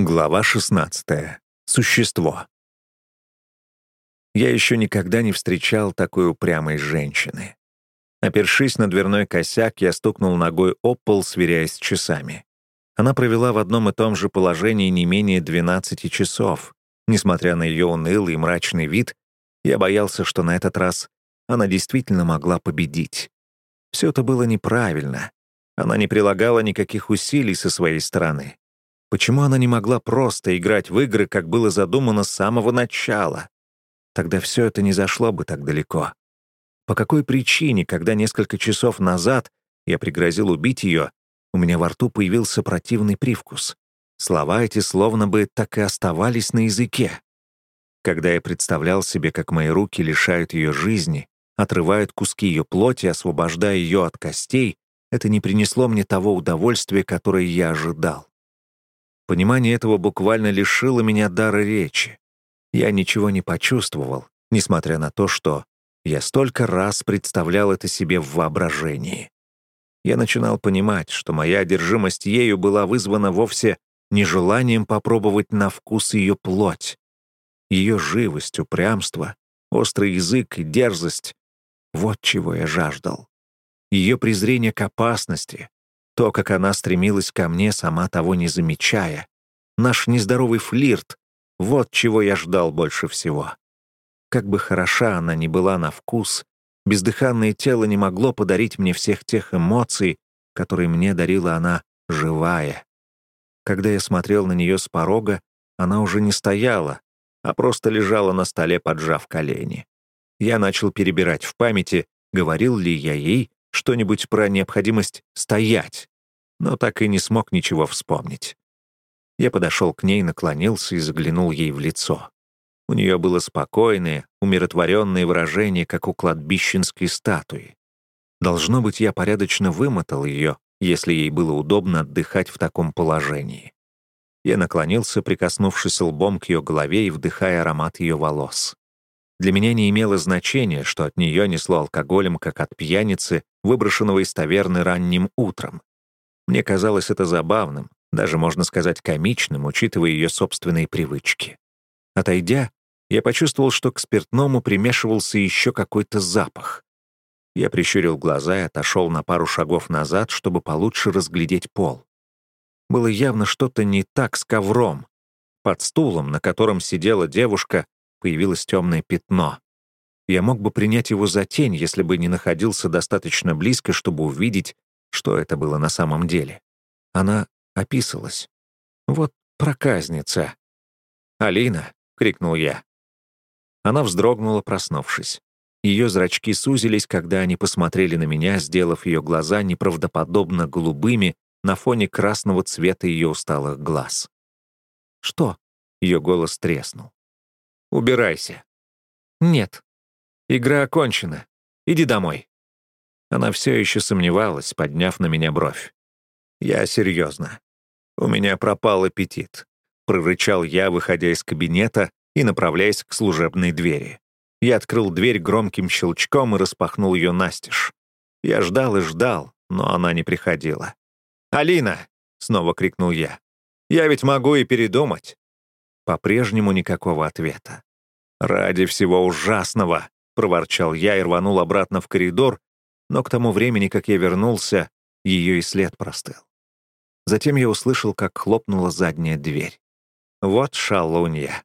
Глава 16. Существо. Я еще никогда не встречал такой упрямой женщины. Опершись на дверной косяк, я стукнул ногой об пол, сверяясь с часами. Она провела в одном и том же положении не менее 12 часов. Несмотря на ее унылый и мрачный вид, я боялся, что на этот раз она действительно могла победить. Все это было неправильно. Она не прилагала никаких усилий со своей стороны. Почему она не могла просто играть в игры, как было задумано с самого начала? Тогда все это не зашло бы так далеко. По какой причине, когда несколько часов назад я пригрозил убить ее, у меня во рту появился противный привкус? Слова эти словно бы так и оставались на языке. Когда я представлял себе, как мои руки лишают ее жизни, отрывают куски ее плоти, освобождая ее от костей, это не принесло мне того удовольствия, которое я ожидал. Понимание этого буквально лишило меня дара речи. Я ничего не почувствовал, несмотря на то, что я столько раз представлял это себе в воображении. Я начинал понимать, что моя одержимость ею была вызвана вовсе нежеланием попробовать на вкус ее плоть. Ее живость, упрямство, острый язык и дерзость — вот чего я жаждал. Ее презрение к опасности, то, как она стремилась ко мне, сама того не замечая. Наш нездоровый флирт — вот чего я ждал больше всего. Как бы хороша она ни была на вкус, бездыханное тело не могло подарить мне всех тех эмоций, которые мне дарила она живая. Когда я смотрел на нее с порога, она уже не стояла, а просто лежала на столе, поджав колени. Я начал перебирать в памяти, говорил ли я ей, что-нибудь про необходимость стоять, но так и не смог ничего вспомнить. Я подошел к ней, наклонился и заглянул ей в лицо. У нее было спокойное, умиротворенное выражение, как у кладбищенской статуи. Должно быть, я порядочно вымотал ее, если ей было удобно отдыхать в таком положении. Я наклонился, прикоснувшись лбом к ее голове и вдыхая аромат ее волос. Для меня не имело значения, что от нее несло алкоголем, как от пьяницы, выброшенного из таверны ранним утром. Мне казалось это забавным, даже, можно сказать, комичным, учитывая ее собственные привычки. Отойдя, я почувствовал, что к спиртному примешивался еще какой-то запах. Я прищурил глаза и отошел на пару шагов назад, чтобы получше разглядеть пол. Было явно что-то не так с ковром. Под стулом, на котором сидела девушка, появилось темное пятно. Я мог бы принять его за тень, если бы не находился достаточно близко, чтобы увидеть, что это было на самом деле. Она описалась. Вот проказница. «Алина!» — крикнул я. Она вздрогнула, проснувшись. Ее зрачки сузились, когда они посмотрели на меня, сделав ее глаза неправдоподобно голубыми на фоне красного цвета ее усталых глаз. «Что?» — ее голос треснул. Убирайся». «Нет. Игра окончена. Иди домой». Она все еще сомневалась, подняв на меня бровь. «Я серьезно. У меня пропал аппетит», — прорычал я, выходя из кабинета и направляясь к служебной двери. Я открыл дверь громким щелчком и распахнул ее настежь. Я ждал и ждал, но она не приходила. «Алина!» — снова крикнул я. «Я ведь могу и передумать». По-прежнему никакого ответа. «Ради всего ужасного!» — проворчал я и рванул обратно в коридор, но к тому времени, как я вернулся, ее и след простыл. Затем я услышал, как хлопнула задняя дверь. Вот шалунья.